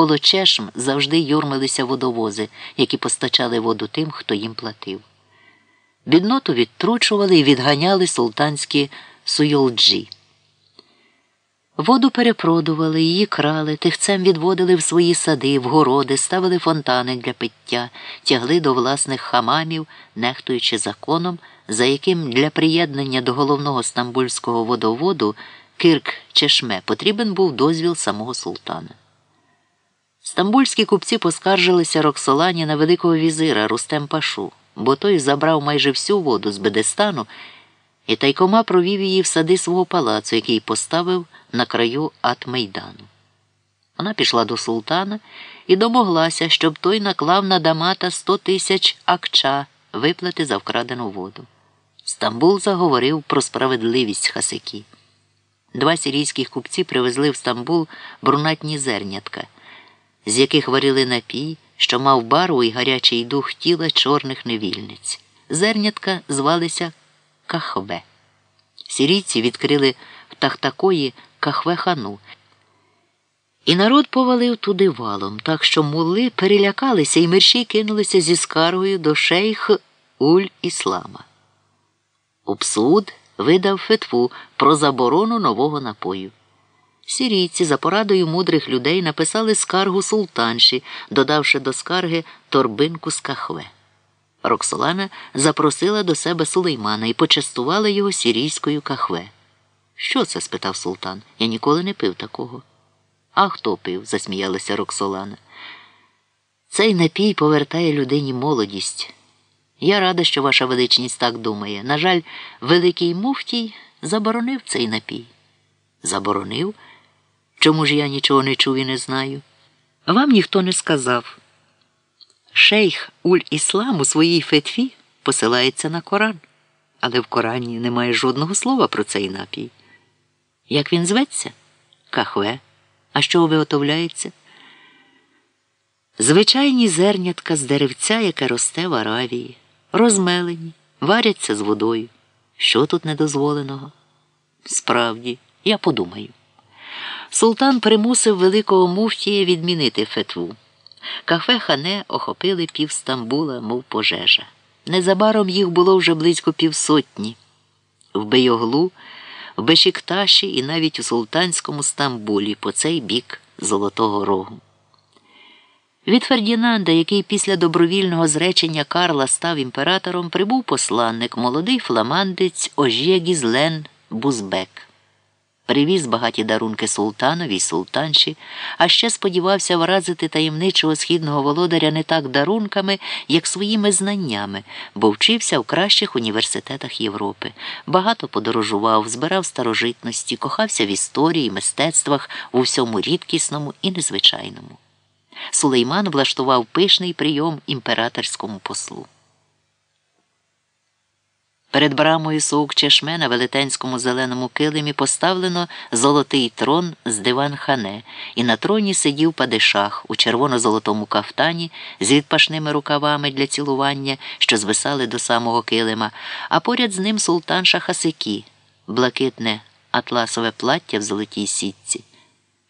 Коло чешм завжди юрмилися водовози, які постачали воду тим, хто їм платив. Бідноту відтручували і відганяли султанські суйолджі. Воду перепродували, її крали, тихцем відводили в свої сади, в городи, ставили фонтани для пиття, тягли до власних хамамів, нехтуючи законом, за яким для приєднання до головного стамбульського водоводу Кирк Чешме потрібен був дозвіл самого султана. Стамбульські купці поскаржилися Роксолані на Великого візира Рустем Пашу, бо той забрав майже всю воду з Бедестану і тайкома провів її в сади свого палацу, який поставив на краю Атмейдану. Вона пішла до султана і домоглася, щоб той наклав на Дамата сто тисяч акча виплати за вкрадену воду. Стамбул заговорив про справедливість хасики. Два сирійських купці привезли в Стамбул брунатні зернятка, з яких варили напій, що мав барву і гарячий дух тіла чорних невільниць. Зернятка звалися Кахве. Сірійці відкрили в Тахтакої Кахве-хану. І народ повалив туди валом, так що мули перелякалися і мерші кинулися зі скаргою до шейх Уль Іслама. Обсуд видав фетву про заборону нового напою. Сірійці за порадою мудрих людей написали скаргу султанші, додавши до скарги торбинку з кахве. Роксолана запросила до себе сулеймана і почастувала його сірійською кахве. Що це? спитав султан. Я ніколи не пив такого. А хто пив? засміялася Роксолана. Цей напій повертає людині молодість. Я рада, що ваша величність так думає. На жаль, великий муфтій заборонив цей напій. Заборонив? Чому ж я нічого не чув і не знаю? Вам ніхто не сказав. Шейх Уль Іслам у своїй фетві посилається на Коран, але в Корані немає жодного слова про цей напій. Як він зветься? Кахве. А що виготовляється? Звичайні зернятка з деревця, яке росте в Аравії, розмелені, варяться з водою. Що тут недозволеного? Справді, я подумаю. Султан примусив великого муфтія відмінити фетву. Кафе хане охопили пів Стамбула, мов пожежа. Незабаром їх було вже близько півсотні. В Бейоглу, в Бешікташі і навіть у Султанському Стамбулі по цей бік Золотого Рогу. Від Фердінанда, який після добровільного зречення Карла став імператором, прибув посланник, молодий фламандець Ожєгізлен Бузбек. Привіз багаті дарунки султанові й султанші, а ще сподівався вразити таємничого східного володаря не так дарунками, як своїми знаннями, бо вчився в кращих університетах Європи. Багато подорожував, збирав старожитності, кохався в історії, мистецтвах, у всьому рідкісному і незвичайному. Сулейман влаштував пишний прийом імператорському послу. Перед брамою Соук Чешме на велетенському зеленому килимі поставлено золотий трон з диван хане, і на троні сидів падишах у червоно-золотому кафтані з відпашними рукавами для цілування, що звисали до самого килима, а поряд з ним султан Шахасики, блакитне атласове плаття в золотій сітці,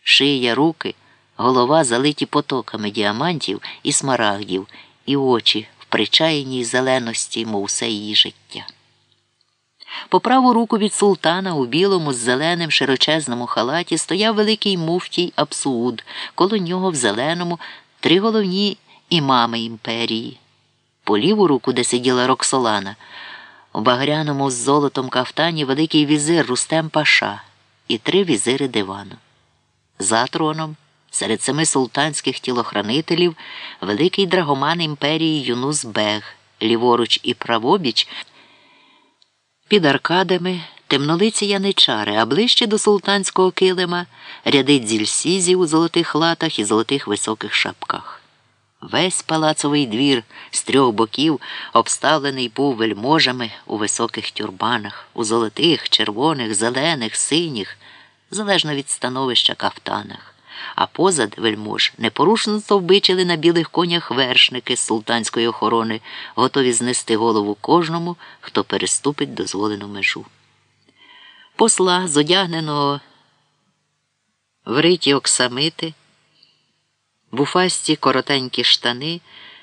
шия, руки, голова залиті потоками діамантів і смарагдів, і очі в причаяній зеленості, мов все її життя. По праву руку від султана у білому з зеленим широчезному халаті стояв великий муфтій Абсууд, коло нього в зеленому три головні імами імперії. По ліву руку, де сиділа Роксолана, у багряному з золотом кафтані великий візир Рустем Паша і три візири дивану. За троном, серед семи султанських тілохранителів, великий драгоман імперії Юнус Бег, ліворуч і правобіч. Під аркадами темнолиці яничари, а ближче до султанського килима ряди дзільсізів у золотих латах і золотих високих шапках. Весь палацовий двір з трьох боків обставлений був вельможами у високих тюрбанах, у золотих, червоних, зелених, синіх, залежно від становища кафтанах а позад вельмож непорушно стовбичили на білих конях вершники з султанської охорони, готові знести голову кожному, хто переступить дозволену межу. Посла, зодягненого в риті оксамити, буфасті коротенькі штани.